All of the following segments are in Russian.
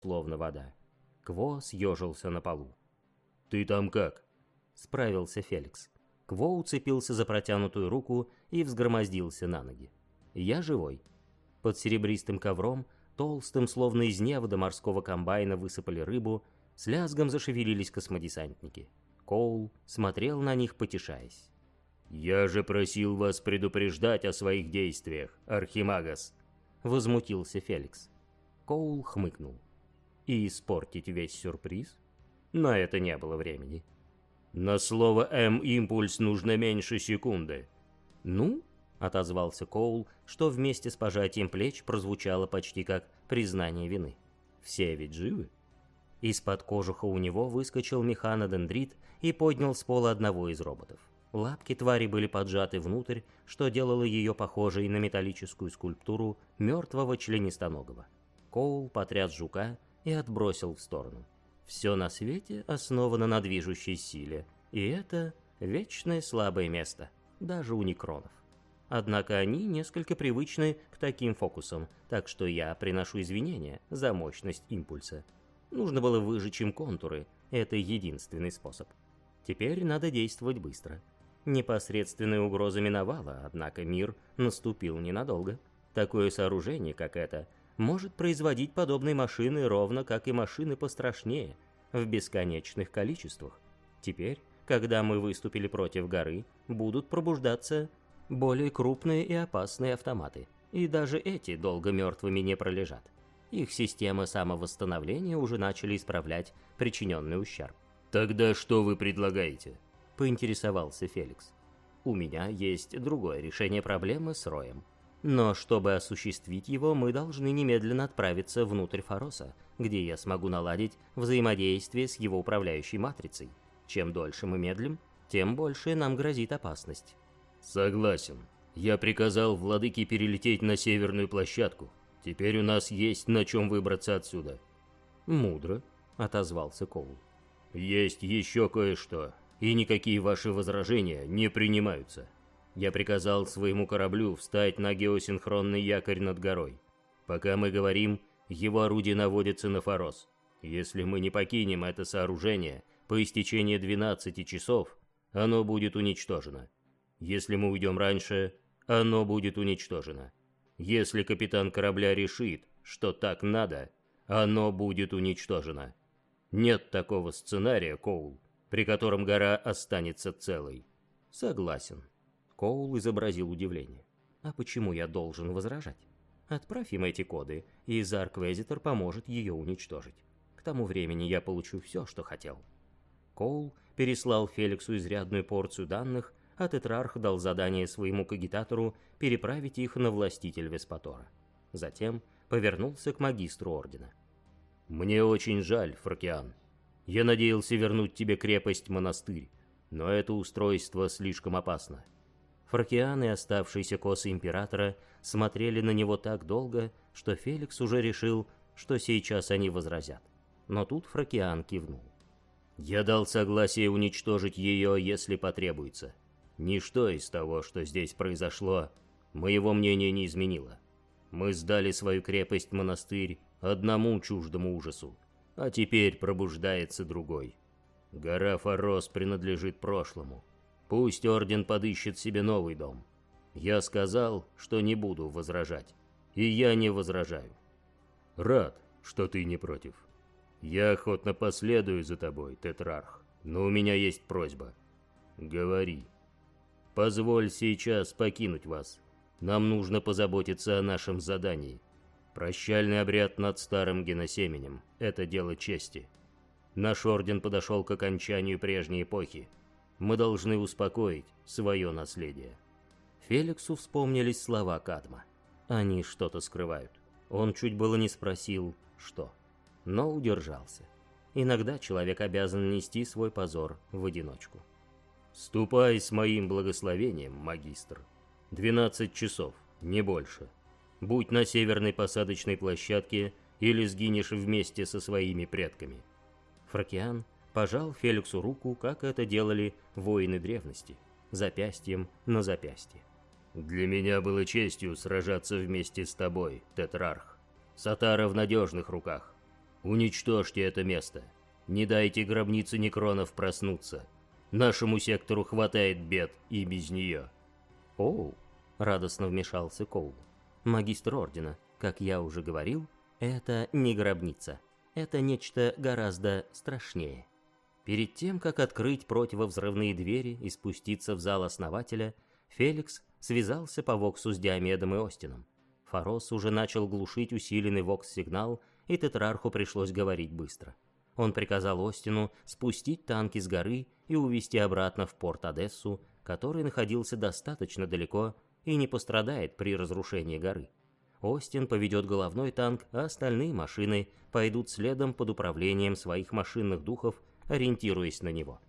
словно вода. Кво съежился на полу. «Ты там как?» — справился Феликс. Кво уцепился за протянутую руку и взгромоздился на ноги. «Я живой». Под серебристым ковром, толстым, словно из невода морского комбайна, высыпали рыбу, с лязгом зашевелились космодесантники. Коул смотрел на них, потешаясь. «Я же просил вас предупреждать о своих действиях, Архимагас!» Возмутился Феликс. Коул хмыкнул. «И испортить весь сюрприз?» На это не было времени. «На слово «М-импульс» нужно меньше секунды». «Ну?» — отозвался Коул, что вместе с пожатием плеч прозвучало почти как признание вины. «Все ведь живы?» Из-под кожуха у него выскочил механодендрит и поднял с пола одного из роботов. Лапки твари были поджаты внутрь, что делало ее похожей на металлическую скульптуру мертвого членистоногого. Коул потряс жука и отбросил в сторону. Все на свете основано на движущей силе, и это вечное слабое место, даже у некронов. Однако они несколько привычны к таким фокусам, так что я приношу извинения за мощность импульса. Нужно было выжечь им контуры, это единственный способ. Теперь надо действовать быстро. Непосредственная угроза миновала, однако мир наступил ненадолго. Такое сооружение, как это, может производить подобные машины ровно как и машины пострашнее, в бесконечных количествах. Теперь, когда мы выступили против горы, будут пробуждаться более крупные и опасные автоматы. И даже эти долго мертвыми не пролежат. Их системы самовосстановления уже начали исправлять причиненный ущерб. «Тогда что вы предлагаете?» – поинтересовался Феликс. «У меня есть другое решение проблемы с Роем. Но чтобы осуществить его, мы должны немедленно отправиться внутрь Фароса, где я смогу наладить взаимодействие с его управляющей матрицей. Чем дольше мы медлим, тем больше нам грозит опасность». «Согласен. Я приказал владыке перелететь на северную площадку. Теперь у нас есть на чем выбраться отсюда». «Мудро», — отозвался Коул. «Есть еще кое-что, и никакие ваши возражения не принимаются. Я приказал своему кораблю встать на геосинхронный якорь над горой. Пока мы говорим, его орудие наводится на Форос. Если мы не покинем это сооружение, по истечении 12 часов оно будет уничтожено. Если мы уйдем раньше, оно будет уничтожено. Если капитан корабля решит, что так надо, оно будет уничтожено. Нет такого сценария, Коул, при котором гора останется целой. Согласен. Коул изобразил удивление. А почему я должен возражать? Отправь им эти коды, и Зарквезитор поможет ее уничтожить. К тому времени я получу все, что хотел. Коул переслал Феликсу изрядную порцию данных, а Тетрарх дал задание своему кагитатору переправить их на властитель Веспатора. Затем повернулся к магистру Ордена. «Мне очень жаль, Фракиан. Я надеялся вернуть тебе крепость-монастырь, но это устройство слишком опасно». Фракиан и оставшиеся косы Императора смотрели на него так долго, что Феликс уже решил, что сейчас они возразят. Но тут Фракиан кивнул. «Я дал согласие уничтожить ее, если потребуется. Ничто из того, что здесь произошло, моего мнения не изменило. Мы сдали свою крепость-монастырь одному чуждому ужасу, а теперь пробуждается другой. Гора Форос принадлежит прошлому. Пусть Орден подыщет себе новый дом. Я сказал, что не буду возражать, и я не возражаю. Рад, что ты не против. Я охотно последую за тобой, Тетрарх, но у меня есть просьба. Говори. Позволь сейчас покинуть вас. Нам нужно позаботиться о нашем задании. Прощальный обряд над старым геносеменем – это дело чести. Наш орден подошел к окончанию прежней эпохи. Мы должны успокоить свое наследие. Феликсу вспомнились слова Кадма. Они что-то скрывают. Он чуть было не спросил, что. Но удержался. Иногда человек обязан нести свой позор в одиночку. «Ступай с моим благословением, магистр. Двенадцать часов, не больше. Будь на северной посадочной площадке или сгинешь вместе со своими предками». Фракиан пожал Феликсу руку, как это делали воины древности, запястьем на запястье. «Для меня было честью сражаться вместе с тобой, Тетрарх. Сатара в надежных руках. Уничтожьте это место. Не дайте гробнице Некронов проснуться. Нашему сектору хватает бед и без нее». «Оу», — радостно вмешался Коул. «Магистр Ордена, как я уже говорил, это не гробница. Это нечто гораздо страшнее». Перед тем, как открыть противовзрывные двери и спуститься в зал основателя, Феликс связался по Воксу с Диомедом и Остином. Форос уже начал глушить усиленный Вокс-сигнал, и Тетрарху пришлось говорить быстро. Он приказал Остину спустить танки с горы и увезти обратно в порт Одессу, который находился достаточно далеко и не пострадает при разрушении горы. Остин поведет головной танк, а остальные машины пойдут следом под управлением своих машинных духов, ориентируясь на него.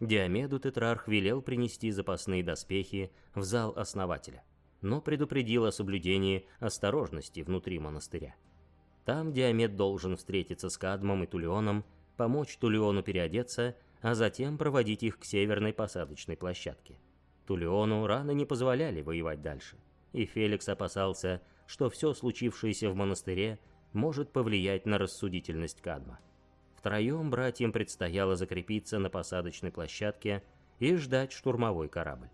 Диомеду Тетрарх велел принести запасные доспехи в зал основателя, но предупредил о соблюдении осторожности внутри монастыря. Там Диамет должен встретиться с Кадмом и Тулионом, помочь Тулиону переодеться, а затем проводить их к северной посадочной площадке. Тулиону рано не позволяли воевать дальше, и Феликс опасался, что все случившееся в монастыре может повлиять на рассудительность Кадма. Втроем братьям предстояло закрепиться на посадочной площадке и ждать штурмовой корабль.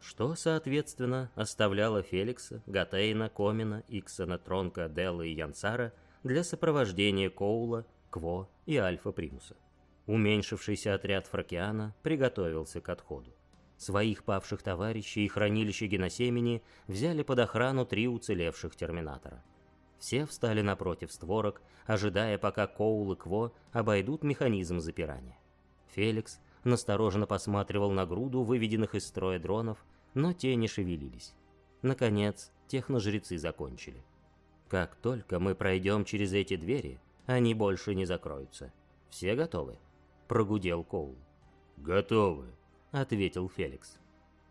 Что, соответственно, оставляло Феликса, Гатейна, Комина, Иксона, Тронка, Делла и Янсара для сопровождения Коула, Кво и Альфа-Примуса. Уменьшившийся отряд Фракиана приготовился к отходу. Своих павших товарищей и хранилище геносемени взяли под охрану три уцелевших терминатора. Все встали напротив створок, ожидая, пока Коул и Кво обойдут механизм запирания. Феликс настороженно посматривал на груду выведенных из строя дронов, но те не шевелились. Наконец, техножрецы закончили. Как только мы пройдем через эти двери, они больше не закроются. Все готовы?» — прогудел Коул. «Готовы», — ответил Феликс.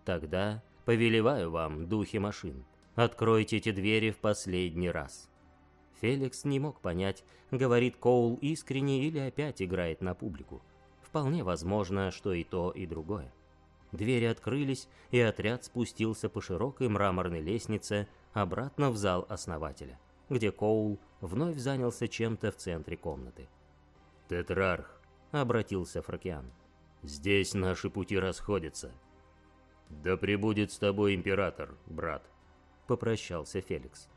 «Тогда повелеваю вам, духи машин, откройте эти двери в последний раз». Феликс не мог понять, говорит Коул искренне или опять играет на публику. Вполне возможно, что и то, и другое. Двери открылись, и отряд спустился по широкой мраморной лестнице обратно в зал основателя где Коул вновь занялся чем-то в центре комнаты. «Тетрарх», — обратился Фракиан, — «здесь наши пути расходятся». «Да пребудет с тобой император, брат», — попрощался Феликс.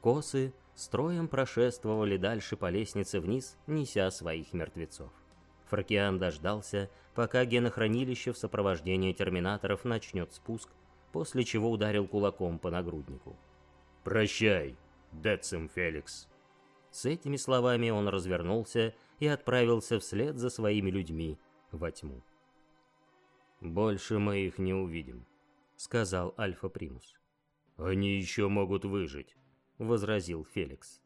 Косы строем прошествовали дальше по лестнице вниз, неся своих мертвецов. Фракиан дождался, пока генохранилище в сопровождении терминаторов начнет спуск, после чего ударил кулаком по нагруднику. «Прощай, Децим Феликс». С этими словами он развернулся и отправился вслед за своими людьми во тьму. «Больше мы их не увидим», — сказал Альфа Примус. «Они еще могут выжить», — возразил Феликс.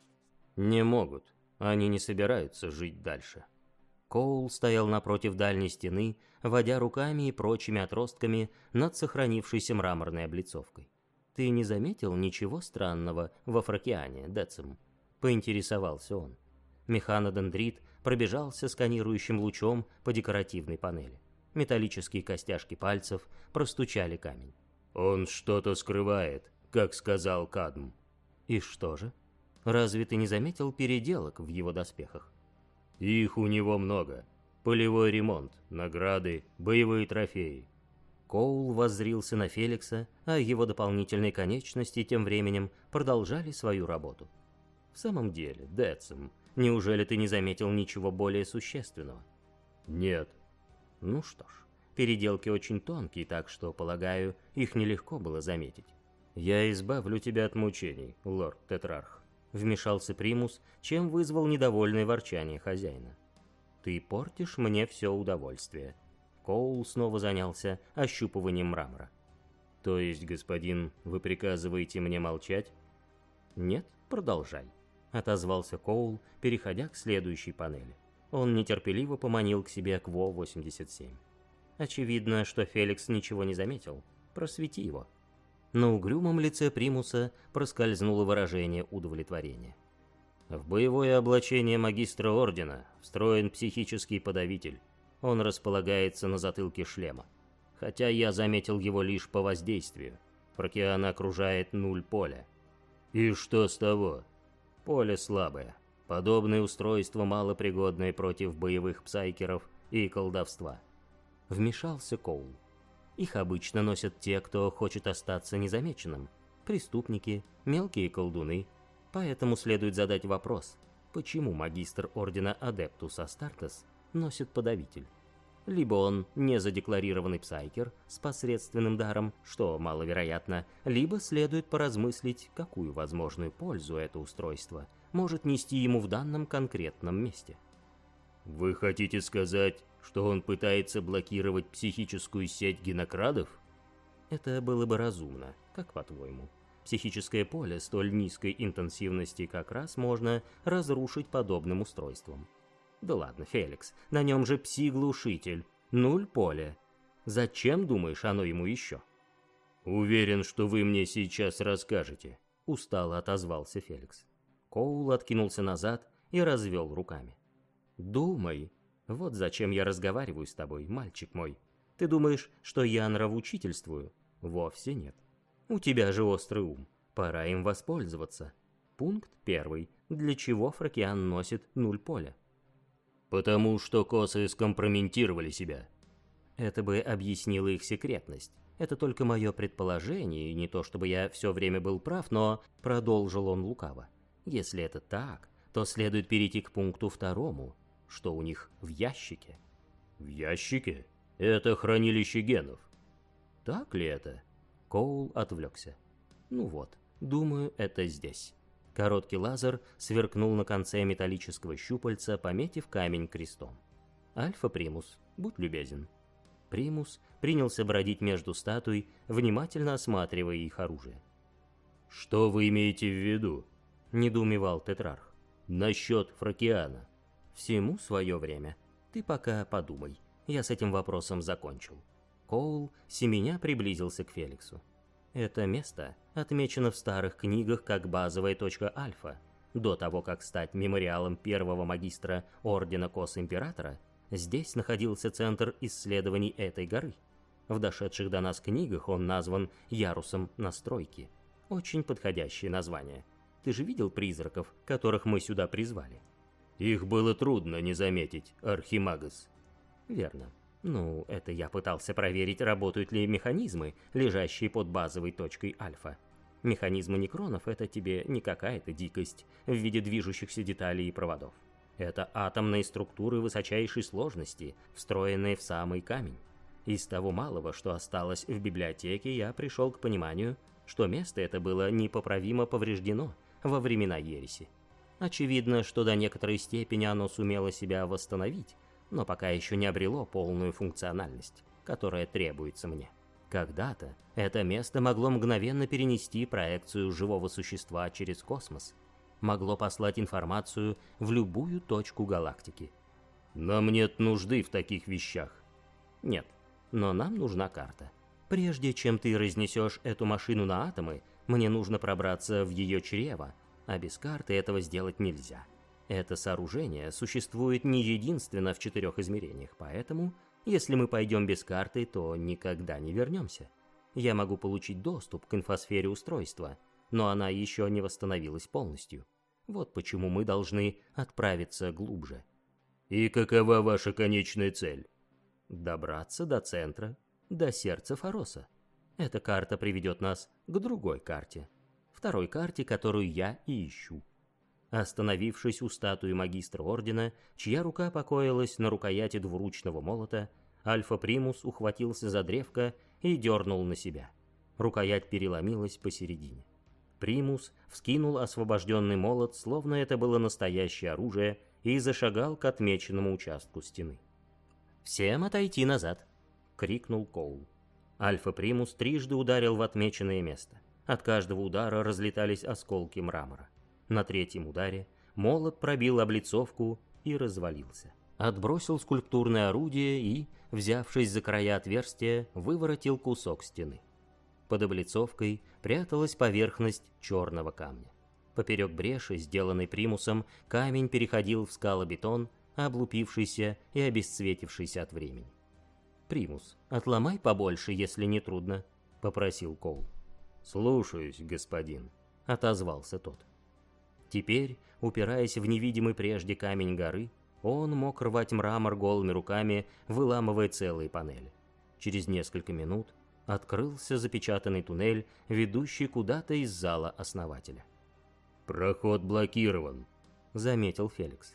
«Не могут. Они не собираются жить дальше». Коул стоял напротив дальней стены, водя руками и прочими отростками над сохранившейся мраморной облицовкой. «Ты не заметил ничего странного в Афрокеане, Децим?» — поинтересовался он. Механодендрит пробежался сканирующим лучом по декоративной панели. Металлические костяшки пальцев простучали камень. «Он что-то скрывает, как сказал Кадм». «И что же? Разве ты не заметил переделок в его доспехах?» «Их у него много. Полевой ремонт, награды, боевые трофеи. Коул воззрился на Феликса, а его дополнительные конечности тем временем продолжали свою работу. «В самом деле, Децим, неужели ты не заметил ничего более существенного?» «Нет». «Ну что ж, переделки очень тонкие, так что, полагаю, их нелегко было заметить. Я избавлю тебя от мучений, лорд Тетрарх», — вмешался Примус, чем вызвал недовольное ворчание хозяина. «Ты портишь мне все удовольствие», Коул снова занялся ощупыванием мрамора. «То есть, господин, вы приказываете мне молчать?» «Нет, продолжай», — отозвался Коул, переходя к следующей панели. Он нетерпеливо поманил к себе КВО-87. Очевидно, что Феликс ничего не заметил. Просвети его. На угрюмом лице Примуса проскользнуло выражение удовлетворения. В боевое облачение магистра Ордена встроен психический подавитель, он располагается на затылке шлема. Хотя я заметил его лишь по воздействию. Прокеана окружает нуль поля. И что с того? Поле слабое. Подобное устройство малопригодное против боевых псайкеров и колдовства. Вмешался Коул. Их обычно носят те, кто хочет остаться незамеченным. Преступники, мелкие колдуны. Поэтому следует задать вопрос, почему магистр Ордена Адептус Астартес носит подавитель? Либо он не задекларированный псайкер с посредственным даром, что маловероятно, либо следует поразмыслить, какую возможную пользу это устройство может нести ему в данном конкретном месте. Вы хотите сказать, что он пытается блокировать психическую сеть генокрадов? Это было бы разумно, как по-твоему? Психическое поле столь низкой интенсивности как раз можно разрушить подобным устройством. Да ладно, Феликс, на нем же пси-глушитель, нуль поля. Зачем, думаешь, оно ему еще? Уверен, что вы мне сейчас расскажете. Устало отозвался Феликс. Коул откинулся назад и развел руками. «Думай. Вот зачем я разговариваю с тобой, мальчик мой. Ты думаешь, что я нравоучительствую? Вовсе нет. У тебя же острый ум. Пора им воспользоваться. Пункт первый. Для чего Фракиан носит нуль поля? Потому что косы скомпрометировали себя. Это бы объяснило их секретность. Это только мое предположение, и не то чтобы я все время был прав, но продолжил он лукаво. Если это так, то следует перейти к пункту второму, что у них в ящике. В ящике? Это хранилище генов. Так ли это? Коул отвлекся. Ну вот, думаю, это здесь. Короткий лазер сверкнул на конце металлического щупальца, пометив камень крестом. «Альфа-примус, будь любезен». Примус принялся бродить между статуй, внимательно осматривая их оружие. «Что вы имеете в виду?» — недоумевал Тетрарх. «Насчет Фракиана». «Всему свое время. Ты пока подумай. Я с этим вопросом закончил». Коул семеня приблизился к Феликсу. Это место отмечено в старых книгах как базовая точка Альфа. До того, как стать мемориалом первого магистра Ордена Кос-Императора, здесь находился центр исследований этой горы. В дошедших до нас книгах он назван «Ярусом настройки». Очень подходящее название. Ты же видел призраков, которых мы сюда призвали? Их было трудно не заметить, Архимагас. Верно. Ну, это я пытался проверить, работают ли механизмы, лежащие под базовой точкой альфа. Механизмы некронов — это тебе не какая-то дикость в виде движущихся деталей и проводов. Это атомные структуры высочайшей сложности, встроенные в самый камень. Из того малого, что осталось в библиотеке, я пришел к пониманию, что место это было непоправимо повреждено во времена ереси. Очевидно, что до некоторой степени оно сумело себя восстановить, но пока еще не обрело полную функциональность, которая требуется мне. Когда-то это место могло мгновенно перенести проекцию живого существа через космос, могло послать информацию в любую точку галактики. Нам нет нужды в таких вещах. Нет, но нам нужна карта. Прежде чем ты разнесешь эту машину на атомы, мне нужно пробраться в ее чрево, а без карты этого сделать нельзя. Это сооружение существует не единственно в четырех измерениях, поэтому, если мы пойдем без карты, то никогда не вернемся. Я могу получить доступ к инфосфере устройства, но она еще не восстановилась полностью. Вот почему мы должны отправиться глубже. И какова ваша конечная цель? Добраться до центра, до сердца Фароса. Эта карта приведет нас к другой карте. Второй карте, которую я и ищу. Остановившись у статуи магистра ордена, чья рука покоилась на рукояти двуручного молота, Альфа-Примус ухватился за древко и дернул на себя. Рукоять переломилась посередине. Примус вскинул освобожденный молот, словно это было настоящее оружие, и зашагал к отмеченному участку стены. «Всем отойти назад!» — крикнул Коул. Альфа-Примус трижды ударил в отмеченное место. От каждого удара разлетались осколки мрамора. На третьем ударе молот пробил облицовку и развалился. Отбросил скульптурное орудие и, взявшись за края отверстия, выворотил кусок стены. Под облицовкой пряталась поверхность черного камня. Поперек бреши, сделанной примусом, камень переходил в скалобетон, облупившийся и обесцветившийся от времени. «Примус, отломай побольше, если не трудно», — попросил Коул. «Слушаюсь, господин», — отозвался тот. Теперь, упираясь в невидимый прежде камень горы, он мог рвать мрамор голыми руками, выламывая целые панели. Через несколько минут открылся запечатанный туннель, ведущий куда-то из зала основателя. «Проход блокирован», — заметил Феликс.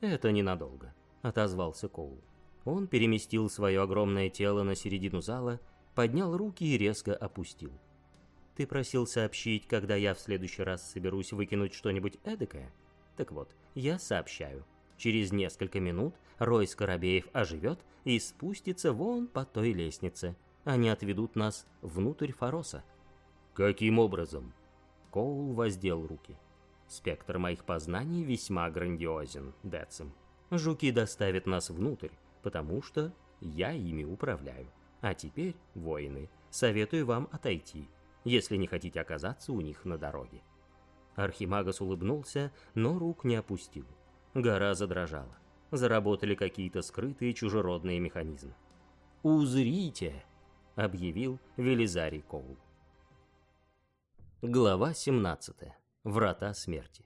«Это ненадолго», — отозвался Коул. Он переместил свое огромное тело на середину зала, поднял руки и резко опустил. «Ты просил сообщить, когда я в следующий раз соберусь выкинуть что-нибудь эдакое? Так вот, я сообщаю. Через несколько минут Рой Скоробеев оживет и спустится вон по той лестнице. Они отведут нас внутрь Фароса». «Каким образом?» Коул воздел руки. Спектр моих познаний весьма грандиозен, Дэтсом. Жуки доставят нас внутрь, потому что я ими управляю. А теперь, воины, советую вам отойти, если не хотите оказаться у них на дороге. Архимагас улыбнулся, но рук не опустил. Гора задрожала. Заработали какие-то скрытые чужеродные механизмы. «Узрите!» — объявил Велизарий Коул. Глава 17. Врата смерти.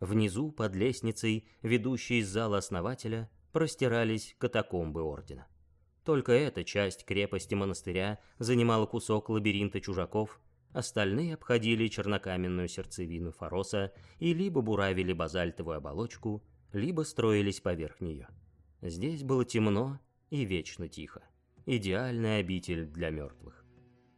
Внизу, под лестницей, ведущей из зала основателя, простирались катакомбы Ордена. Только эта часть крепости монастыря занимала кусок лабиринта чужаков, остальные обходили чернокаменную сердцевину Фароса и либо буравили базальтовую оболочку, либо строились поверх нее. Здесь было темно и вечно тихо. Идеальная обитель для мертвых.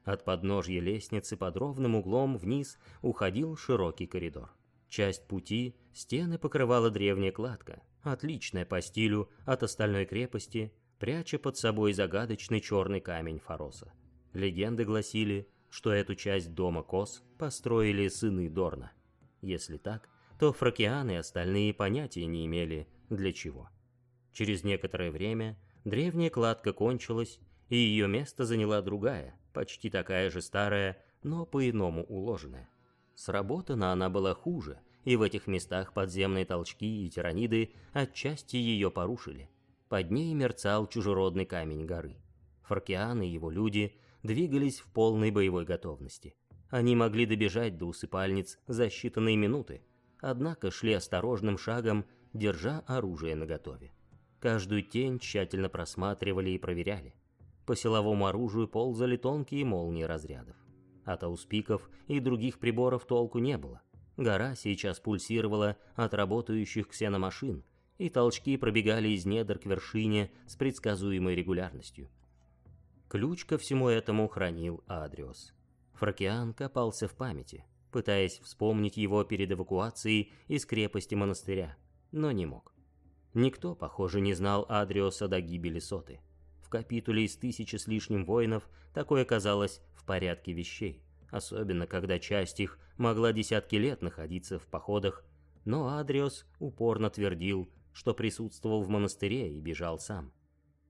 От подножья лестницы под ровным углом вниз уходил широкий коридор. Часть пути стены покрывала древняя кладка, отличная по стилю от остальной крепости, пряча под собой загадочный черный камень Фароса. Легенды гласили, что эту часть дома Кос построили сыны Дорна. Если так, то фракианы и остальные понятия не имели для чего. Через некоторое время древняя кладка кончилась, и ее место заняла другая, почти такая же старая, но по-иному уложенная. Сработана она была хуже, и в этих местах подземные толчки и тираниды отчасти ее порушили. Под ней мерцал чужеродный камень горы. Фаркиан и его люди двигались в полной боевой готовности. Они могли добежать до усыпальниц за считанные минуты, однако шли осторожным шагом, держа оружие наготове. Каждую тень тщательно просматривали и проверяли. По силовому оружию ползали тонкие молнии разрядов. От ауспиков и других приборов толку не было. Гора сейчас пульсировала от работающих ксеномашин, и толчки пробегали из недр к вершине с предсказуемой регулярностью. Ключ ко всему этому хранил Адриос. Фракиан копался в памяти, пытаясь вспомнить его перед эвакуацией из крепости монастыря, но не мог. Никто, похоже, не знал Адриоса до гибели Соты капитуле из тысячи с лишним воинов такое казалось в порядке вещей, особенно когда часть их могла десятки лет находиться в походах, но Адриос упорно твердил, что присутствовал в монастыре и бежал сам.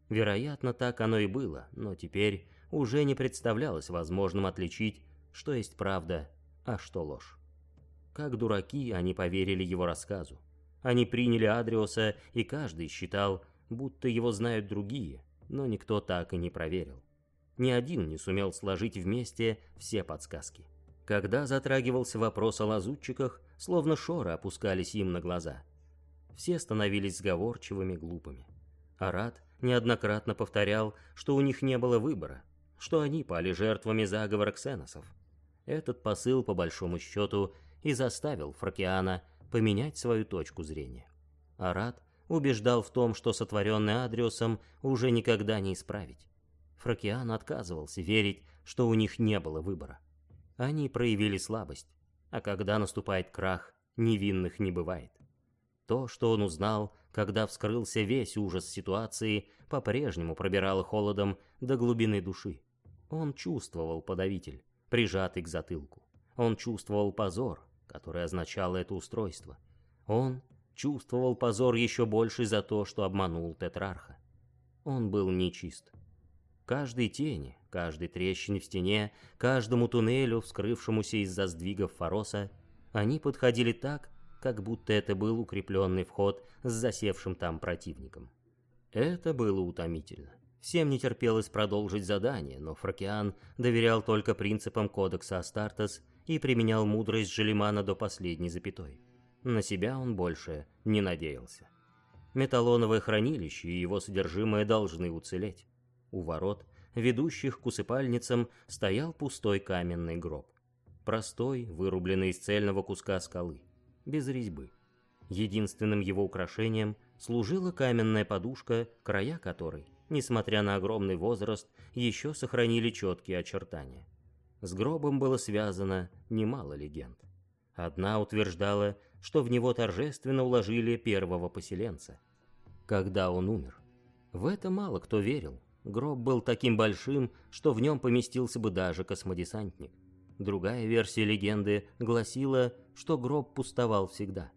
Вероятно, так оно и было, но теперь уже не представлялось возможным отличить, что есть правда, а что ложь. Как дураки, они поверили его рассказу. Они приняли Адриоса, и каждый считал, будто его знают другие, но никто так и не проверил. Ни один не сумел сложить вместе все подсказки. Когда затрагивался вопрос о лазутчиках, словно шоры опускались им на глаза. Все становились сговорчивыми, глупыми. Арат неоднократно повторял, что у них не было выбора, что они пали жертвами заговора ксеносов. Этот посыл, по большому счету, и заставил Фракиана поменять свою точку зрения. Арат убеждал в том, что сотворенный Адриусом уже никогда не исправить. Фракиан отказывался верить, что у них не было выбора. Они проявили слабость, а когда наступает крах, невинных не бывает. То, что он узнал, когда вскрылся весь ужас ситуации, по-прежнему пробирало холодом до глубины души. Он чувствовал подавитель, прижатый к затылку. Он чувствовал позор, который означало это устройство. Он чувствовал позор еще больше за то, что обманул Тетрарха. Он был нечист. Каждой тени, каждой трещине в стене, каждому туннелю, вскрывшемуся из-за сдвигов Фароса, они подходили так, как будто это был укрепленный вход с засевшим там противником. Это было утомительно. Всем не терпелось продолжить задание, но Фракиан доверял только принципам кодекса Астартес и применял мудрость Желимана до последней запятой. На себя он больше не надеялся. Металлоновое хранилище и его содержимое должны уцелеть. У ворот, ведущих к усыпальницам, стоял пустой каменный гроб. Простой, вырубленный из цельного куска скалы, без резьбы. Единственным его украшением служила каменная подушка, края которой, несмотря на огромный возраст, еще сохранили четкие очертания. С гробом было связано немало легенд. Одна утверждала, что в него торжественно уложили первого поселенца. Когда он умер. В это мало кто верил. Гроб был таким большим, что в нем поместился бы даже космодесантник. Другая версия легенды гласила, что гроб пустовал всегда.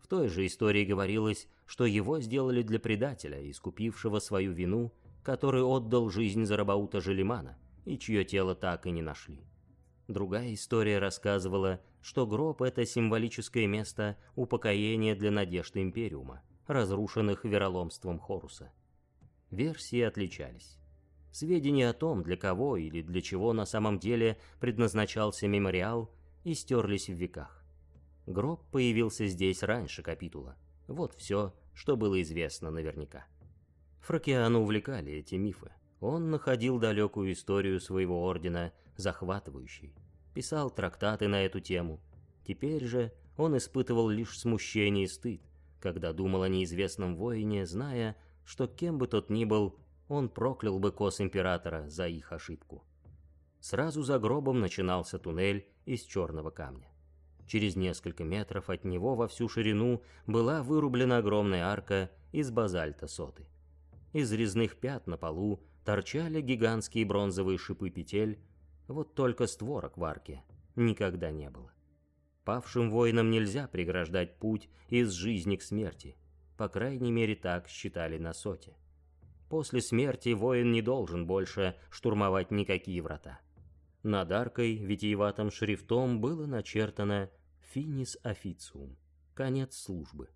В той же истории говорилось, что его сделали для предателя, искупившего свою вину, который отдал жизнь за Рабаута Желимана, и чье тело так и не нашли. Другая история рассказывала, что гроб — это символическое место упокоения для надежд Империума, разрушенных вероломством Хоруса. Версии отличались. Сведения о том, для кого или для чего на самом деле предназначался мемориал, истерлись в веках. Гроб появился здесь раньше капитула. Вот все, что было известно наверняка. Фракиану увлекали эти мифы. Он находил далекую историю своего ордена захватывающей, писал трактаты на эту тему. Теперь же он испытывал лишь смущение и стыд, когда думал о неизвестном воине, зная, что кем бы тот ни был, он проклял бы кос императора за их ошибку. Сразу за гробом начинался туннель из черного камня. Через несколько метров от него во всю ширину была вырублена огромная арка из базальта соты. Из резных пят на полу торчали гигантские бронзовые шипы петель, вот только створок в арке никогда не было. Павшим воинам нельзя преграждать путь из жизни к смерти, по крайней мере так считали на соте. После смерти воин не должен больше штурмовать никакие врата. Над аркой витиеватым шрифтом было начертано «Финис официум» — конец службы.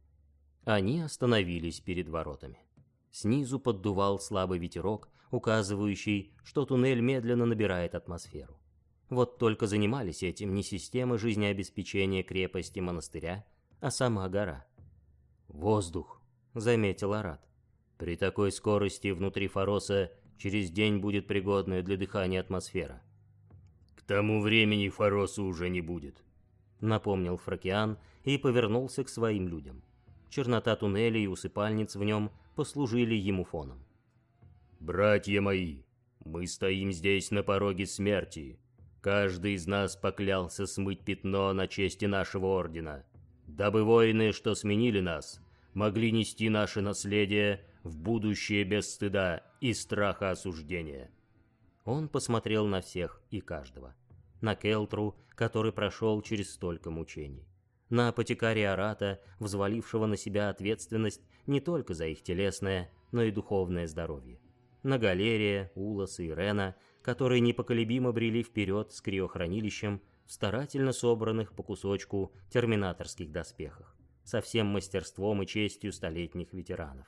Они остановились перед воротами. Снизу поддувал слабый ветерок, указывающий, что туннель медленно набирает атмосферу. Вот только занимались этим не системы жизнеобеспечения крепости монастыря, а сама гора. «Воздух», — заметил Арат. «При такой скорости внутри Фароса через день будет пригодная для дыхания атмосфера тому времени Фароса уже не будет», — напомнил Фракиан и повернулся к своим людям. Чернота туннеля и усыпальниц в нем послужили ему фоном. «Братья мои, мы стоим здесь на пороге смерти. Каждый из нас поклялся смыть пятно на чести нашего ордена, дабы воины, что сменили нас, могли нести наше наследие в будущее без стыда и страха осуждения». Он посмотрел на всех и каждого. На Келтру, который прошел через столько мучений. На апотекария Арата, взвалившего на себя ответственность не только за их телесное, но и духовное здоровье. На Галерия, Улас и Рена, которые непоколебимо брели вперед с криохранилищем в старательно собранных по кусочку терминаторских доспехах, со всем мастерством и честью столетних ветеранов.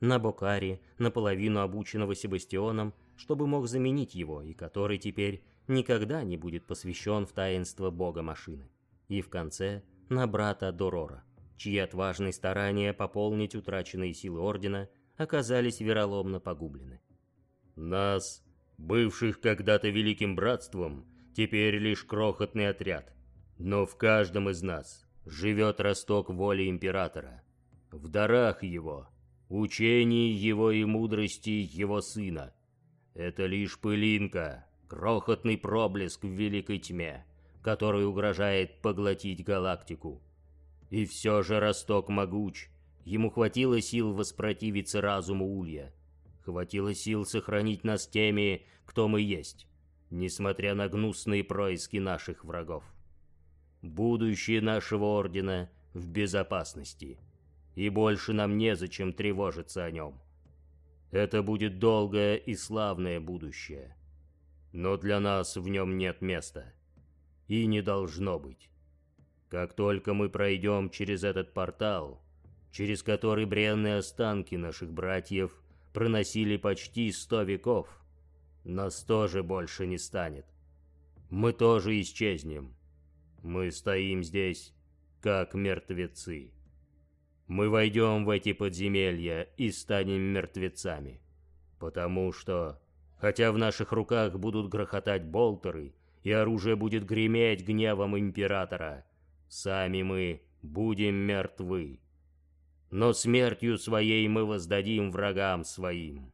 На Бокаре, наполовину обученного Себастионом, чтобы мог заменить его и который теперь никогда не будет посвящен в таинство бога машины. И в конце на брата Дорора, чьи отважные старания пополнить утраченные силы Ордена оказались вероломно погублены. Нас, бывших когда-то великим братством, теперь лишь крохотный отряд. Но в каждом из нас живет росток воли Императора. В дарах его, учении его и мудрости его сына, это лишь пылинка, крохотный проблеск в великой тьме, который угрожает поглотить галактику. И все же Росток могуч, ему хватило сил воспротивиться разуму Улья. Хватило сил сохранить нас теми, кто мы есть, несмотря на гнусные происки наших врагов. Будущее нашего Ордена в безопасности, и больше нам незачем тревожиться о нем. Это будет долгое и славное будущее. Но для нас в нем нет места. И не должно быть. Как только мы пройдем через этот портал, через который бренные останки наших братьев проносили почти сто веков, нас тоже больше не станет. Мы тоже исчезнем. Мы стоим здесь, как мертвецы. Мы войдем в эти подземелья и станем мертвецами, потому что, хотя в наших руках будут грохотать болтеры, и оружие будет греметь гневом Императора, сами мы будем мертвы. Но смертью своей мы воздадим врагам своим.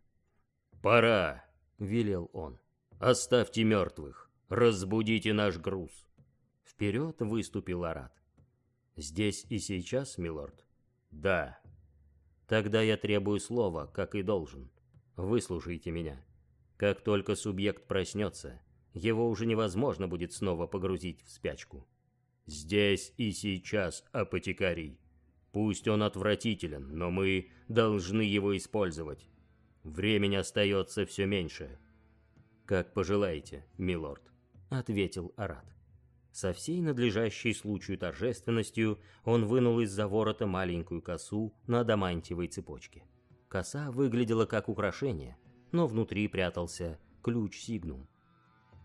«Пора!» — велел он. «Оставьте мертвых, разбудите наш груз». Вперед выступил Арат. «Здесь и сейчас, милорд?» «Да». «Тогда я требую слова, как и должен. Выслушайте меня. Как только субъект проснется, его уже невозможно будет снова погрузить в спячку». «Здесь и сейчас, апотекарий. Пусть он отвратителен, но мы должны его использовать. Времени остается все меньше». «Как пожелаете, милорд», — ответил Арат. Со всей надлежащей случаю торжественностью он вынул из-за ворота маленькую косу на адамантиевой цепочке. Коса выглядела как украшение, но внутри прятался ключ Сигнум.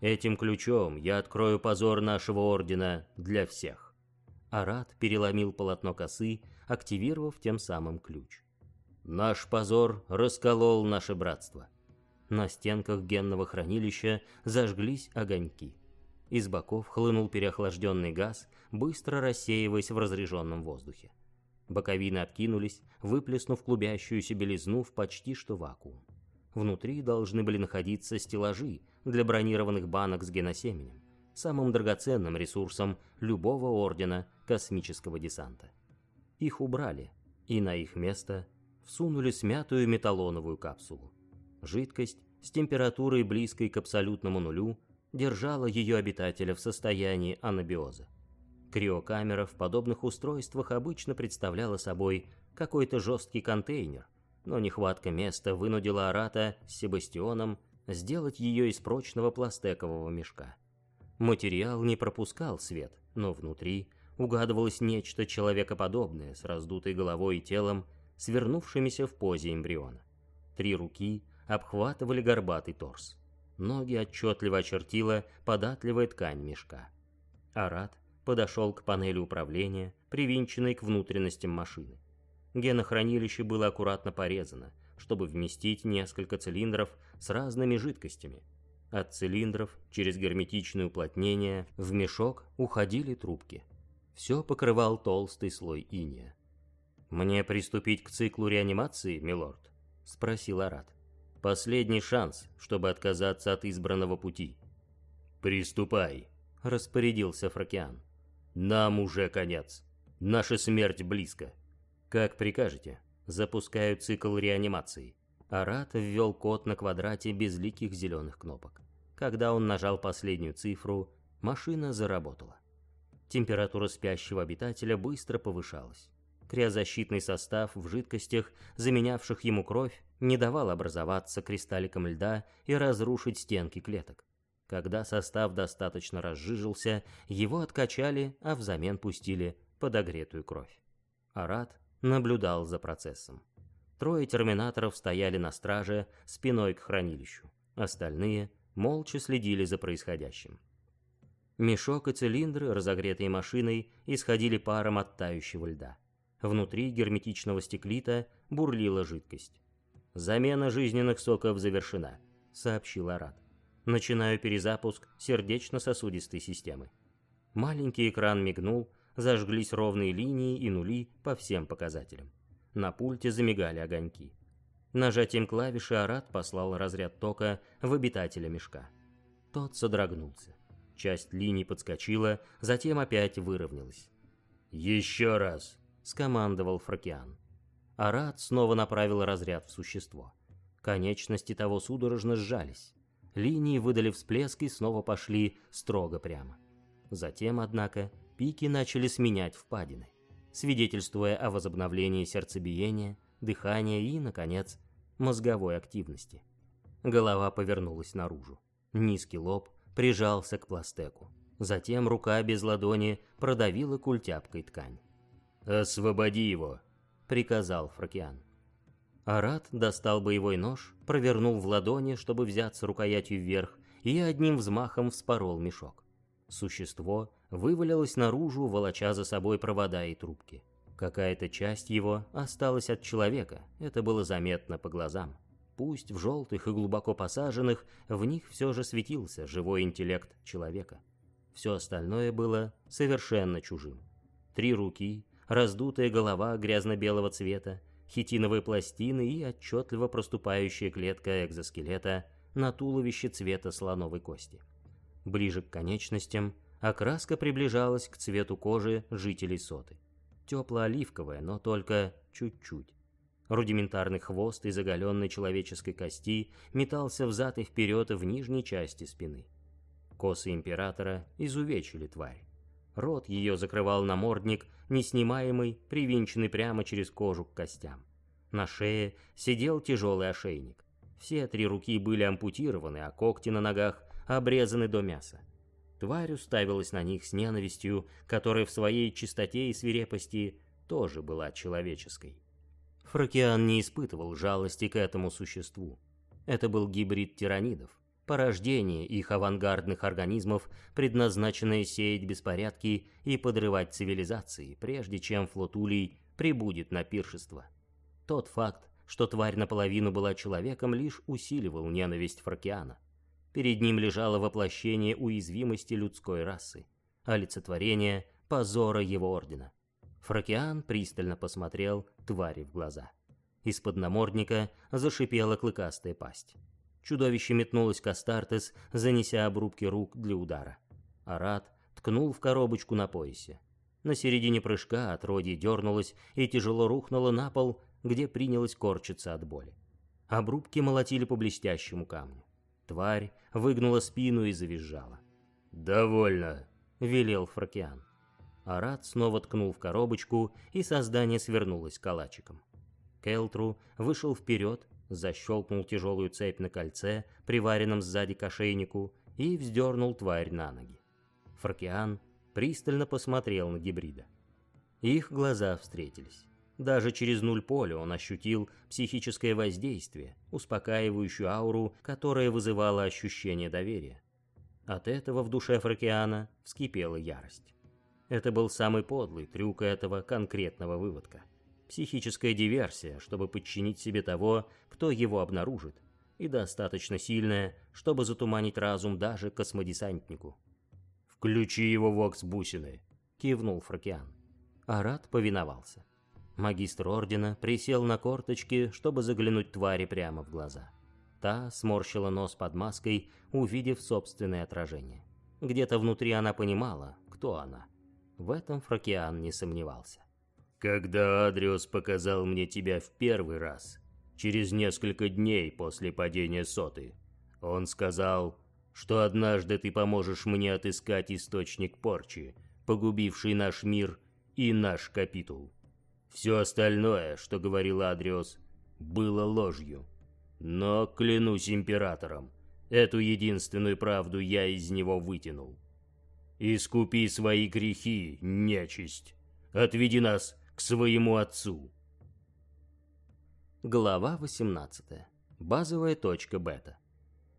Этим ключом я открою позор нашего ордена для всех. Арат переломил полотно косы, активировав тем самым ключ. Наш позор расколол наше братство. На стенках генного хранилища зажглись огоньки. Из боков хлынул переохлажденный газ, быстро рассеиваясь в разреженном воздухе. Боковины откинулись, выплеснув клубящуюся белизну в почти что вакуум. Внутри должны были находиться стеллажи для бронированных банок с геносеменем, самым драгоценным ресурсом любого ордена космического десанта. Их убрали, и на их место всунули смятую металлоновую капсулу. Жидкость с температурой близкой к абсолютному нулю держала ее обитателя в состоянии анабиоза. Криокамера в подобных устройствах обычно представляла собой какой-то жесткий контейнер – но нехватка места вынудила Арата с Себастионом сделать ее из прочного пластекового мешка. Материал не пропускал свет, но внутри угадывалось нечто человекоподобное с раздутой головой и телом, свернувшимися в позе эмбриона. Три руки обхватывали горбатый торс. Ноги отчетливо очертила податливая ткань мешка. Арат подошел к панели управления, привинченной к внутренностям машины. Генохранилище было аккуратно порезано, чтобы вместить несколько цилиндров с разными жидкостями. От цилиндров через герметичное уплотнение в мешок уходили трубки. Все покрывал толстый слой иния. «Мне приступить к циклу реанимации, милорд?» — спросил Арат. «Последний шанс, чтобы отказаться от избранного пути». «Приступай», — распорядился Фракиан. «Нам уже конец. Наша смерть близко». «Как прикажете. Запускаю цикл реанимации». Арат ввел код на квадрате безликих зеленых кнопок. Когда он нажал последнюю цифру, машина заработала. Температура спящего обитателя быстро повышалась. Криозащитный состав в жидкостях, заменявших ему кровь, не давал образоваться кристалликам льда и разрушить стенки клеток. Когда состав достаточно разжижился, его откачали, а взамен пустили подогретую кровь. Арат наблюдал за процессом. Трое терминаторов стояли на страже спиной к хранилищу. Остальные молча следили за происходящим. Мешок и цилиндры, разогретые машиной, исходили паром от тающего льда. Внутри герметичного стеклита бурлила жидкость. «Замена жизненных соков завершена», — сообщил Арат. «Начинаю перезапуск сердечно-сосудистой системы». Маленький экран мигнул, зажглись ровные линии и нули по всем показателям. На пульте замигали огоньки. Нажатием клавиши Арат послал разряд тока в обитателя мешка. Тот содрогнулся. Часть линий подскочила, затем опять выровнялась. «Еще раз!» — скомандовал Фракиан. Арат снова направил разряд в существо. Конечности того судорожно сжались. Линии выдали всплеск и снова пошли строго прямо. Затем, однако, пики начали сменять впадины, свидетельствуя о возобновлении сердцебиения, дыхания и, наконец, мозговой активности. Голова повернулась наружу. Низкий лоб прижался к пластеку. Затем рука без ладони продавила культяпкой ткань. «Освободи его!» — приказал Фракиан. Арат достал боевой нож, провернул в ладони, чтобы взяться рукоятью вверх, и одним взмахом вспорол мешок. Существо вывалилось наружу, волоча за собой провода и трубки. Какая-то часть его осталась от человека, это было заметно по глазам. Пусть в желтых и глубоко посаженных, в них все же светился живой интеллект человека. Все остальное было совершенно чужим. Три руки, раздутая голова грязно-белого цвета, хитиновые пластины и отчетливо проступающая клетка экзоскелета на туловище цвета слоновой кости. Ближе к конечностям окраска приближалась к цвету кожи жителей соты. Тепло-оливковая, но только чуть-чуть. Рудиментарный хвост из оголенной человеческой кости метался взад и вперед в нижней части спины. Косы императора изувечили тварь. Рот ее закрывал намордник, неснимаемый, привинченный прямо через кожу к костям. На шее сидел тяжелый ошейник. Все три руки были ампутированы, а когти на ногах обрезаны до мяса. Тварь уставилась на них с ненавистью, которая в своей чистоте и свирепости тоже была человеческой. Фракиан не испытывал жалости к этому существу. Это был гибрид тиранидов, порождение их авангардных организмов, предназначенное сеять беспорядки и подрывать цивилизации, прежде чем флотулий прибудет на пиршество. Тот факт, что тварь наполовину была человеком, лишь усиливал ненависть Фракиана. Перед ним лежало воплощение уязвимости людской расы, олицетворение позора его ордена. Фракиан пристально посмотрел твари в глаза. Из-под намордника зашипела клыкастая пасть. Чудовище метнулось к Астартес, занеся обрубки рук для удара. Арат ткнул в коробочку на поясе. На середине прыжка отродье дернулось и тяжело рухнуло на пол, где принялось корчиться от боли. Обрубки молотили по блестящему камню. Тварь выгнула спину и завизжала. «Довольно», — велел Фракиан. Арат снова ткнул в коробочку, и создание свернулось калачиком. Келтру вышел вперед, защелкнул тяжелую цепь на кольце, приваренном сзади к ошейнику, и вздернул тварь на ноги. Фракиан пристально посмотрел на гибрида. Их глаза встретились. Даже через нуль поля он ощутил психическое воздействие, успокаивающую ауру, которая вызывала ощущение доверия. От этого в душе Фракиана вскипела ярость. Это был самый подлый трюк этого конкретного выводка. Психическая диверсия, чтобы подчинить себе того, кто его обнаружит, и достаточно сильная, чтобы затуманить разум даже космодесантнику. «Включи его в окс-бусины», — кивнул Фракиан. Арат повиновался. Магистр Ордена присел на корточки, чтобы заглянуть твари прямо в глаза. Та сморщила нос под маской, увидев собственное отражение. Где-то внутри она понимала, кто она — в этом Фракиан не сомневался. «Когда Адриус показал мне тебя в первый раз, через несколько дней после падения соты, он сказал, что однажды ты поможешь мне отыскать источник порчи, погубивший наш мир и наш капитул. Все остальное, что говорил Адриус, было ложью. Но, клянусь императором, эту единственную правду я из него вытянул. Искупи свои грехи, нечисть. Отведи нас к своему отцу. Глава 18. Базовая точка бета.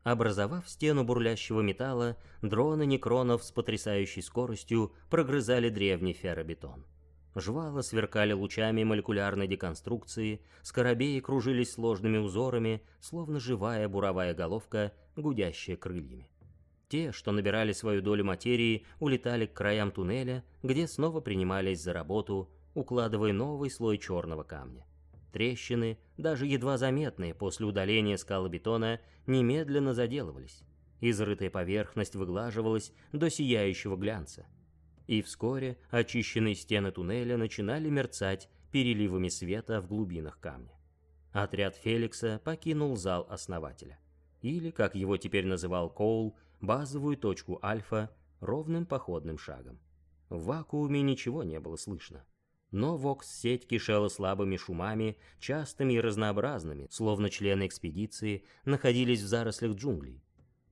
Образовав стену бурлящего металла, дроны некронов с потрясающей скоростью прогрызали древний ферробетон. Жвала сверкали лучами молекулярной деконструкции, скоробеи кружились сложными узорами, словно живая буровая головка, гудящая крыльями. Те, что набирали свою долю материи, улетали к краям туннеля, где снова принимались за работу, укладывая новый слой черного камня. Трещины, даже едва заметные после удаления скалобетона, немедленно заделывались. Изрытая поверхность выглаживалась до сияющего глянца. И вскоре очищенные стены туннеля начинали мерцать переливами света в глубинах камня. Отряд Феликса покинул зал основателя. Или, как его теперь называл Коул, базовую точку альфа ровным походным шагом. В вакууме ничего не было слышно. Но вокс-сеть кишела слабыми шумами, частыми и разнообразными, словно члены экспедиции находились в зарослях джунглей.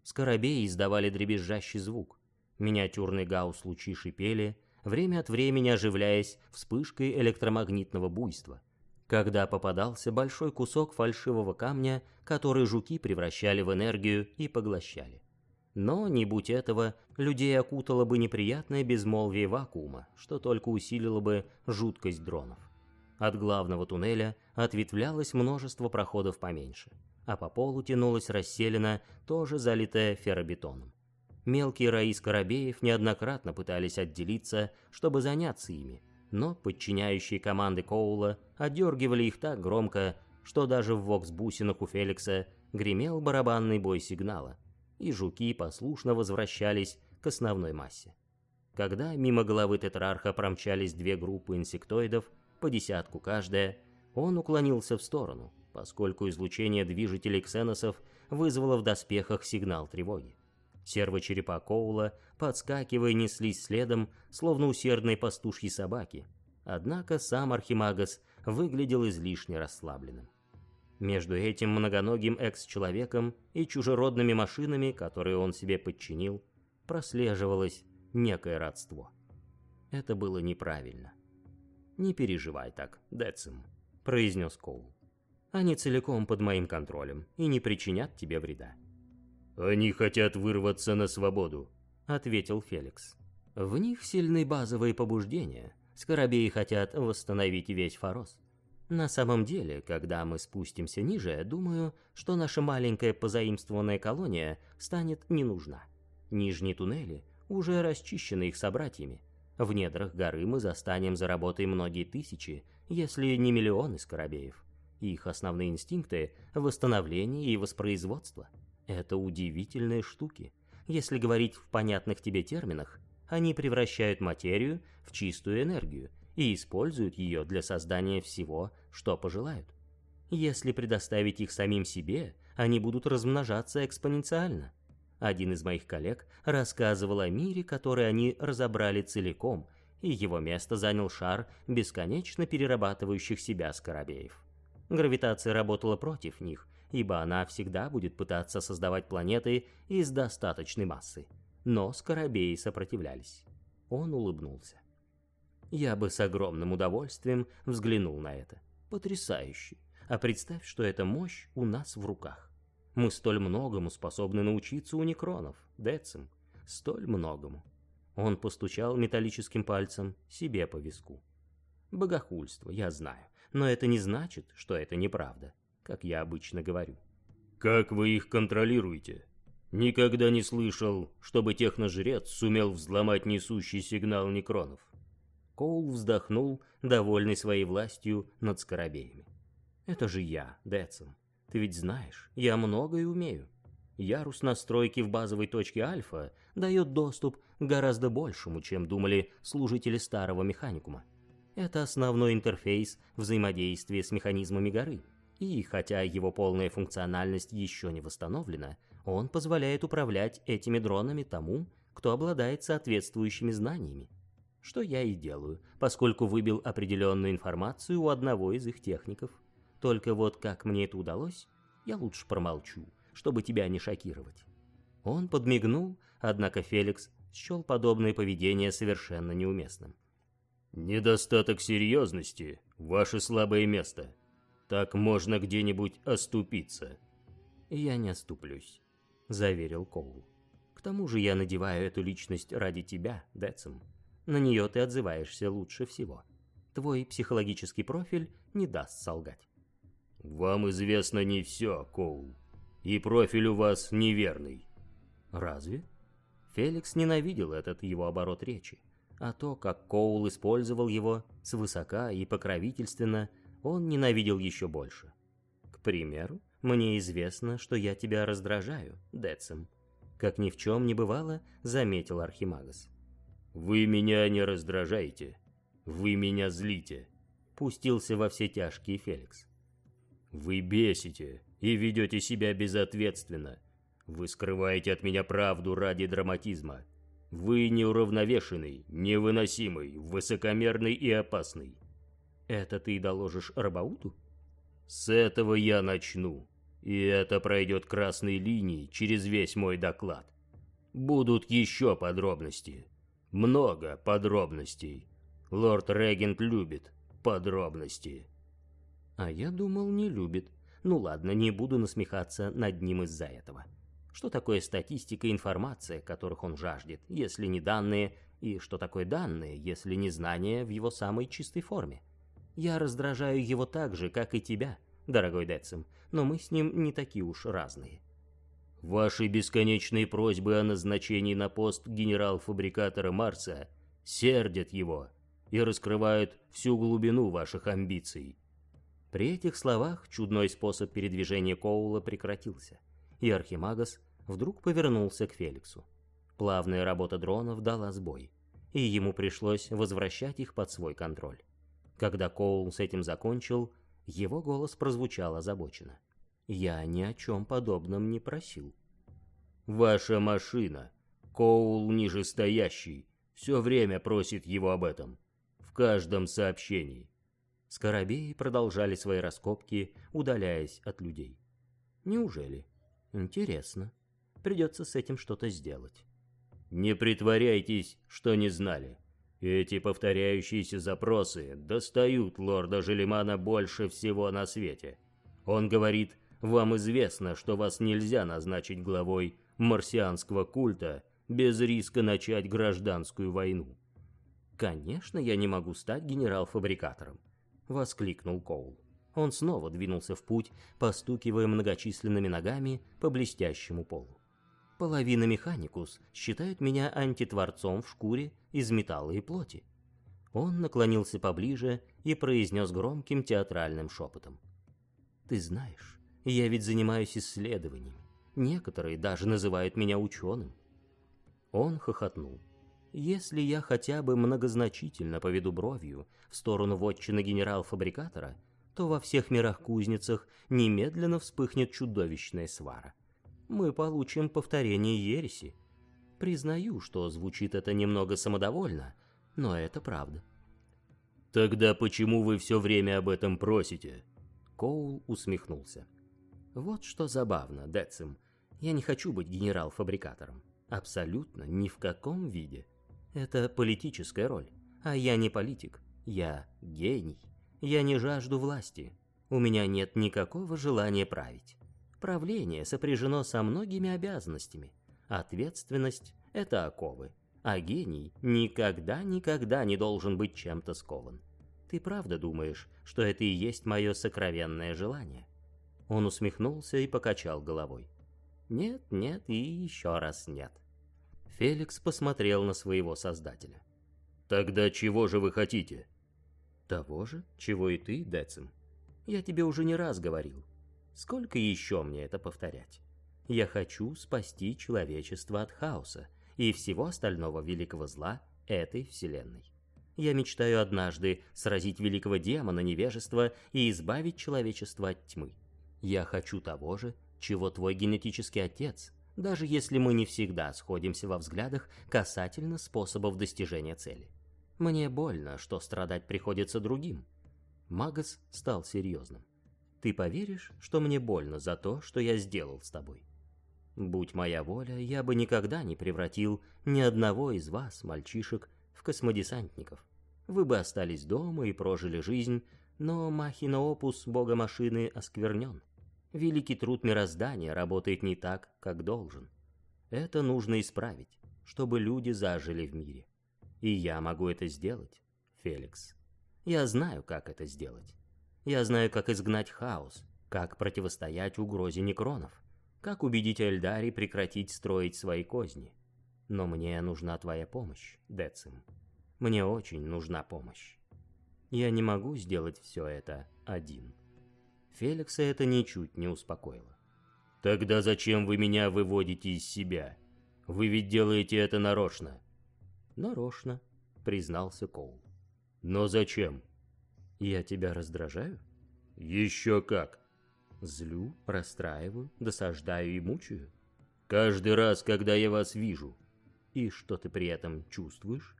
Скоробеи издавали дребезжащий звук. Миниатюрные гаусс-лучи шипели, время от времени оживляясь вспышкой электромагнитного буйства, когда попадался большой кусок фальшивого камня, который жуки превращали в энергию и поглощали. Но, не будь этого, людей окутало бы неприятное безмолвие вакуума, что только усилило бы жуткость дронов. От главного туннеля ответвлялось множество проходов поменьше, а по полу тянулась расселена, тоже залитая ферробетоном. Мелкие раи скоробеев неоднократно пытались отделиться, чтобы заняться ими, но подчиняющие команды Коула отдергивали их так громко, что даже в вокс-бусинах у Феликса гремел барабанный бой сигнала, и жуки послушно возвращались к основной массе. Когда мимо головы тетрарха промчались две группы инсектоидов, по десятку каждая, он уклонился в сторону, поскольку излучение движителей ксеносов вызвало в доспехах сигнал тревоги. Сервочерепа Коула, подскакивая, неслись следом, словно усердные пастушьи собаки. Однако сам Архимагас выглядел излишне расслабленным. Между этим многоногим экс-человеком и чужеродными машинами, которые он себе подчинил, прослеживалось некое родство. Это было неправильно. «Не переживай так, Децим», — произнес Коул. «Они целиком под моим контролем и не причинят тебе вреда. «Они хотят вырваться на свободу», — ответил Феликс. «В них сильны базовые побуждения. Скоробеи хотят восстановить весь Форос. На самом деле, когда мы спустимся ниже, думаю, что наша маленькая позаимствованная колония станет не нужна. Нижние туннели уже расчищены их собратьями. В недрах горы мы застанем за работой многие тысячи, если не миллионы скоробеев. Их основные инстинкты — восстановление и воспроизводство — это удивительные штуки. Если говорить в понятных тебе терминах, они превращают материю в чистую энергию и используют ее для создания всего, что пожелают. Если предоставить их самим себе, они будут размножаться экспоненциально. Один из моих коллег рассказывал о мире, который они разобрали целиком, и его место занял шар бесконечно перерабатывающих себя скоробеев. Гравитация работала против них, ибо она всегда будет пытаться создавать планеты из достаточной массы. Но скоробеи сопротивлялись. Он улыбнулся. Я бы с огромным удовольствием взглянул на это. Потрясающе. А представь, что эта мощь у нас в руках. Мы столь многому способны научиться у некронов, Децим. Столь многому. Он постучал металлическим пальцем себе по виску. Богохульство, я знаю, но это не значит, что это неправда как я обычно говорю. «Как вы их контролируете?» Никогда не слышал, чтобы техножрец сумел взломать несущий сигнал некронов. Коул вздохнул, довольный своей властью над скоробеями. «Это же я, Децим. Ты ведь знаешь, я многое умею. Ярус настройки в базовой точке Альфа дает доступ к гораздо большему, чем думали служители старого механикума. Это основной интерфейс взаимодействия с механизмами горы. И хотя его полная функциональность еще не восстановлена, он позволяет управлять этими дронами тому, кто обладает соответствующими знаниями. Что я и делаю, поскольку выбил определенную информацию у одного из их техников. Только вот как мне это удалось, я лучше промолчу, чтобы тебя не шокировать. Он подмигнул, однако Феликс счел подобное поведение совершенно неуместным. «Недостаток серьезности — ваше слабое место», так можно где-нибудь оступиться. Я не оступлюсь, заверил Коул. К тому же я надеваю эту личность ради тебя, Децим. На нее ты отзываешься лучше всего. Твой психологический профиль не даст солгать. Вам известно не все, Коул. И профиль у вас неверный. Разве? Феликс ненавидел этот его оборот речи, а то, как Коул использовал его свысока и покровительственно, он ненавидел еще больше. К примеру, мне известно, что я тебя раздражаю, Децим. Как ни в чем не бывало, заметил Архимагас. Вы меня не раздражаете. Вы меня злите. Пустился во все тяжкие Феликс. Вы бесите и ведете себя безответственно. Вы скрываете от меня правду ради драматизма. Вы неуравновешенный, невыносимый, высокомерный и опасный. Это ты доложишь Рабауту? С этого я начну. И это пройдет красной линией через весь мой доклад. Будут еще подробности. Много подробностей. Лорд-регент любит подробности. А я думал, не любит. Ну ладно, не буду насмехаться над ним из-за этого. что такое статистика и информация, которых он жаждет, если не данные, и что такое данные, если не знания в его самой чистой форме. Я раздражаю его так же, как и тебя, дорогой Децим, но мы с ним не такие уж разные. Ваши бесконечные просьбы о назначении на пост генерал-фабрикатора Марса сердят его и раскрывают всю глубину ваших амбиций. При этих словах чудной способ передвижения Коула прекратился, и Архимагас вдруг повернулся к Феликсу. Плавная работа дронов дала сбой, и ему пришлось возвращать их под свой контроль. Когда Коул с этим закончил, его голос прозвучал озабоченно. «Я ни о чем подобном не просил». «Ваша машина, Коул нижестоящий, все время просит его об этом. В каждом сообщении». Скоробеи продолжали свои раскопки, удаляясь от людей. Неужели? Интересно. Придется с этим что-то сделать. Не притворяйтесь, что не знали. Эти повторяющиеся запросы достают лорда Желемана больше всего на свете. Он говорит, вам известно, что вас нельзя назначить главой марсианского культа без риска начать гражданскую войну. Конечно, я не могу стать генерал-фабрикатором. — воскликнул Коул. Он снова двинулся в путь, постукивая многочисленными ногами по блестящему полу. Половина Механикус считают меня антитворцом в шкуре из металла и плоти. Он наклонился поближе и произнес громким театральным шепотом. «Ты знаешь, я ведь занимаюсь исследованиями. Некоторые даже называют меня ученым». Он хохотнул. Если я хотя бы многозначительно поведу бровью в сторону вотчины генерал-фабрикатора, то во всех мирах-кузницах немедленно вспыхнет чудовищная свара. Мы получим повторение ереси. Признаю, что звучит это немного самодовольно, но это правда. «Тогда почему вы все время об этом просите?» Коул усмехнулся. «Вот что забавно, Децим. Я не хочу быть генерал-фабрикатором. Абсолютно ни в каком виде. Это политическая роль. А я не политик. Я гений. Я не жажду власти. У меня нет никакого желания править. Правление сопряжено со многими обязанностями. Ответственность — это оковы. А гений никогда-никогда не должен быть чем-то скован. Ты правда думаешь, что это и есть мое сокровенное желание?» Он усмехнулся и покачал головой. «Нет, нет и еще раз нет. Феликс посмотрел на своего создателя. «Тогда чего же вы хотите?» «Того же, чего и ты, Децим. Я тебе уже не раз говорил. Сколько еще мне это повторять? Я хочу спасти человечество от хаоса и всего остального великого зла этой вселенной. Я мечтаю однажды сразить великого демона невежества и избавить человечество от тьмы. Я хочу того же, чего твой генетический отец даже если мы не всегда сходимся во взглядах касательно способов достижения цели. Мне больно, что страдать приходится другим. Магас стал серьезным. Ты поверишь, что мне больно за то, что я сделал с тобой? Будь моя воля, я бы никогда не превратил ни одного из вас, мальчишек, в космодесантников. Вы бы остались дома и прожили жизнь, но махина опус бога машины осквернен. Великий труд мироздания работает не так, как должен. Это нужно исправить, чтобы люди зажили в мире. И я могу это сделать, Феликс. Я знаю, как это сделать. Я знаю, как изгнать хаос, как противостоять угрозе некронов, как убедить Эльдари прекратить строить свои козни. Но мне нужна твоя помощь, Децим. Мне очень нужна помощь. Я не могу сделать все это один. Феликса это ничуть не успокоило. «Тогда зачем вы меня выводите из себя? Вы ведь делаете это нарочно». «Нарочно», — признался Коул. «Но зачем?» «Я тебя раздражаю?» «Еще как!» «Злю, расстраиваю, досаждаю и мучаю?» «Каждый раз, когда я вас вижу». «И что ты при этом чувствуешь?»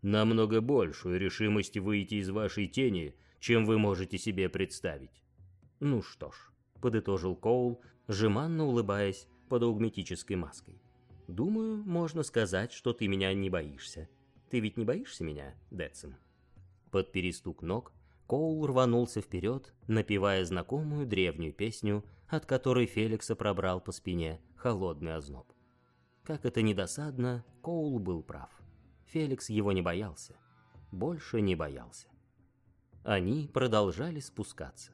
«Намного большую решимость выйти из вашей тени, чем вы можете себе представить». «Ну что ж», — подытожил Коул, жеманно улыбаясь под аугметической маской. «Думаю, можно сказать, что ты меня не боишься. Ты ведь не боишься меня, Децим?» Под перестук ног Коул рванулся вперед, напевая знакомую древнюю песню, от которой Феликса пробрал по спине холодный озноб. Как это недосадно, Коул был прав. Феликс его не боялся. Больше не боялся. Они продолжали спускаться.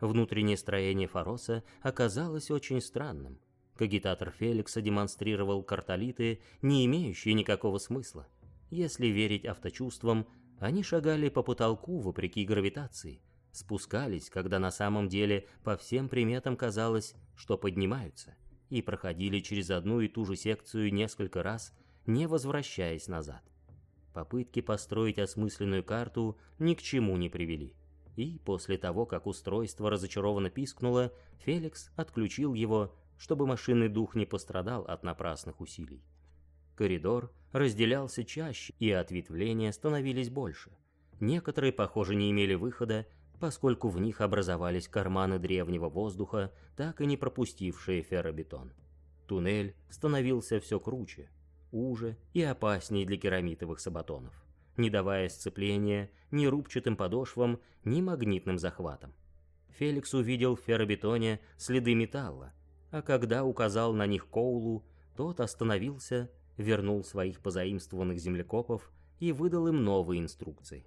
Внутреннее строение Фароса оказалось очень странным. Кагитатор Феликса демонстрировал картолиты, не имеющие никакого смысла. Если верить авточувствам, они шагали по потолку вопреки гравитации, спускались, когда на самом деле по всем приметам казалось, что поднимаются, и проходили через одну и ту же секцию несколько раз, не возвращаясь назад. Попытки построить осмысленную карту ни к чему не привели. И после того, как устройство разочарованно пискнуло, Феликс отключил его, чтобы машинный дух не пострадал от напрасных усилий. Коридор разделялся чаще, и ответвления становились больше. Некоторые, похоже, не имели выхода, поскольку в них образовались карманы древнего воздуха, так и не пропустившие ферробетон. Туннель становился все круче, уже и опаснее для керамитовых сабатонов не давая сцепления ни рубчатым подошвам, ни магнитным захватам. Феликс увидел в ферробетоне следы металла, а когда указал на них Коулу, тот остановился, вернул своих позаимствованных землекопов и выдал им новые инструкции.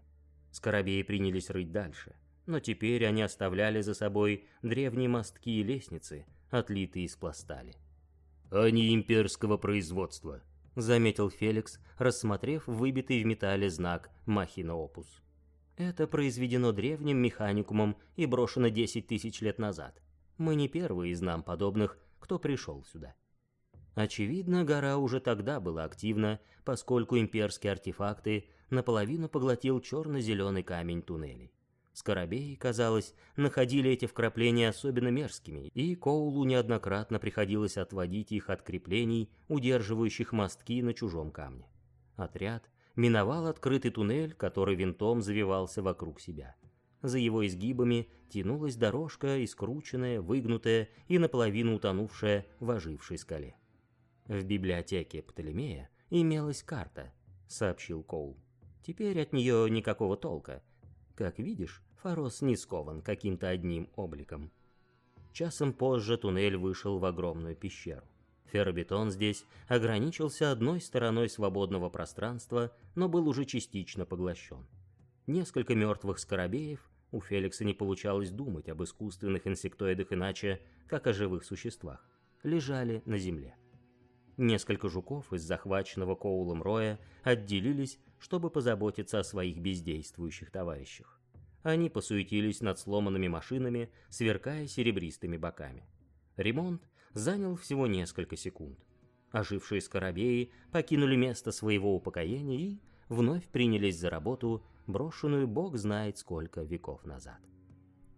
Скоробеи принялись рыть дальше, но теперь они оставляли за собой древние мостки и лестницы, отлитые из пластали. «Они имперского производства», — заметил Феликс, рассмотрев выбитый в металле знак «Махина Опус». «Это произведено древним механикумом и брошено 10 тысяч лет назад. Мы не первые из нам подобных, кто пришел сюда». Очевидно, гора уже тогда была активна, поскольку имперские артефакты наполовину поглотил черно-зеленый камень туннелей. Скоробеи, казалось, находили эти вкрапления особенно мерзкими, и Коулу неоднократно приходилось отводить их от креплений, удерживающих мостки на чужом камне. Отряд миновал открытый туннель, который винтом завивался вокруг себя. За его изгибами тянулась дорожка, искрученная, выгнутая и наполовину утонувшая в ожившей скале. «В библиотеке Птолемея имелась карта», — сообщил Коул. «Теперь от нее никакого толка» Как видишь, Фарос не скован каким-то одним обликом. Часом позже туннель вышел в огромную пещеру. Ферробетон здесь ограничился одной стороной свободного пространства, но был уже частично поглощен. Несколько мертвых скоробеев, у Феликса не получалось думать об искусственных инсектоидах иначе, как о живых существах, лежали на земле. Несколько жуков из захваченного Коулом Роя отделились чтобы позаботиться о своих бездействующих товарищах. Они посуетились над сломанными машинами, сверкая серебристыми боками. Ремонт занял всего несколько секунд. Ожившие скоробеи покинули место своего упокоения и вновь принялись за работу, брошенную бог знает сколько веков назад.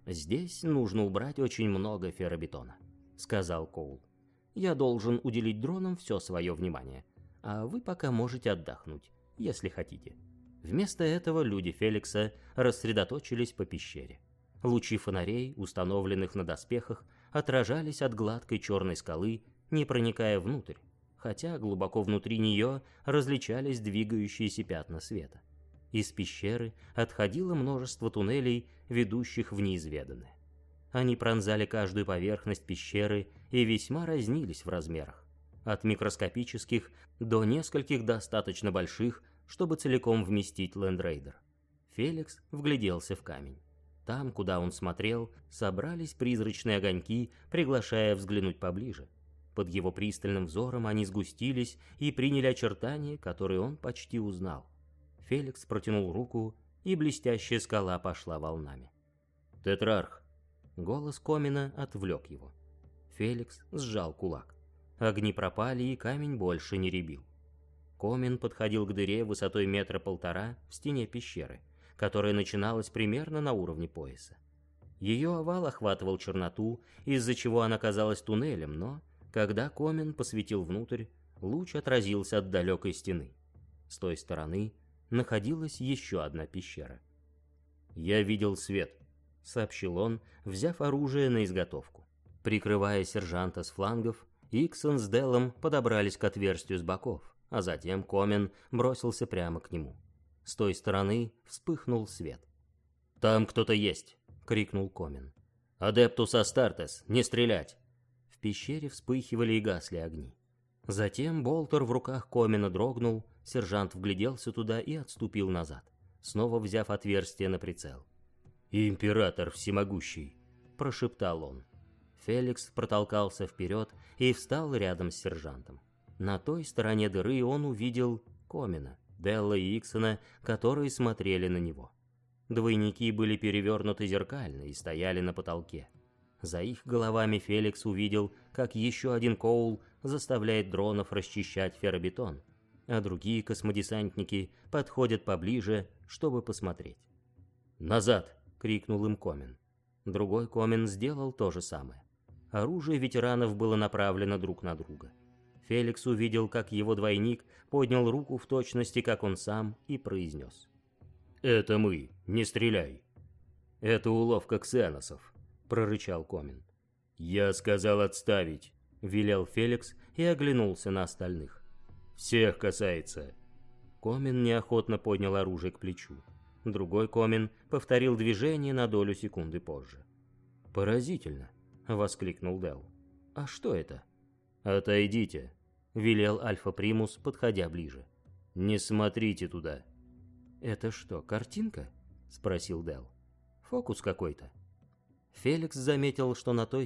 «Здесь нужно убрать очень много ферробетона», — сказал Коул. «Я должен уделить дронам все свое внимание, а вы пока можете отдохнуть если хотите. Вместо этого люди Феликса рассредоточились по пещере. Лучи фонарей, установленных на доспехах, отражались от гладкой черной скалы, не проникая внутрь, хотя глубоко внутри нее различались двигающиеся пятна света. Из пещеры отходило множество туннелей, ведущих в неизведанное. Они пронзали каждую поверхность пещеры и весьма разнились в размерах от микроскопических до нескольких достаточно больших, чтобы целиком вместить лендрейдер. Феликс вгляделся в камень. Там, куда он смотрел, собрались призрачные огоньки, приглашая взглянуть поближе. Под его пристальным взором они сгустились и приняли очертания, которые он почти узнал. Феликс протянул руку, и блестящая скала пошла волнами. «Тетрарх!» Голос Комина отвлек его. Феликс сжал кулак. Огни пропали, и камень больше не ребил. Комин подходил к дыре высотой метра полтора в стене пещеры, которая начиналась примерно на уровне пояса. Ее овал охватывал черноту, из-за чего она казалась туннелем, но, когда Комин посветил внутрь, луч отразился от далекой стены. С той стороны находилась еще одна пещера. «Я видел свет», — сообщил он, взяв оружие на изготовку. Прикрывая сержанта с флангов, Иксон с Делом подобрались к отверстию с боков, а затем Комин бросился прямо к нему. С той стороны вспыхнул свет. «Там кто-то есть!» — крикнул Комин. «Адептус Астартес, не стрелять!» В пещере вспыхивали и гасли огни. Затем болтер в руках Комина дрогнул, сержант вгляделся туда и отступил назад, снова взяв отверстие на прицел. «Император всемогущий!» — прошептал он. Феликс протолкался вперед и встал рядом с сержантом. На той стороне дыры он увидел Комина, Делла и Иксона, которые смотрели на него. Двойники были перевернуты зеркально и стояли на потолке. За их головами Феликс увидел, как еще один Коул заставляет дронов расчищать ферробетон, а другие космодесантники подходят поближе, чтобы посмотреть. «Назад!» — крикнул им Комин. Другой Комин сделал то же самое. Оружие ветеранов было направлено друг на друга. Феликс увидел, как его двойник поднял руку в точности, как он сам, и произнес. «Это мы, не стреляй!» «Это уловка ксеносов», — прорычал Комин. «Я сказал отставить», — велел Феликс и оглянулся на остальных. «Всех касается». Комин неохотно поднял оружие к плечу. Другой Комин повторил движение на долю секунды позже. «Поразительно», — воскликнул Дел. «А что это?» «Отойдите», — велел Альфа Примус, подходя ближе. «Не смотрите туда». «Это что, картинка?» — спросил Дел. «Фокус какой-то». Феликс заметил, что на той